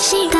した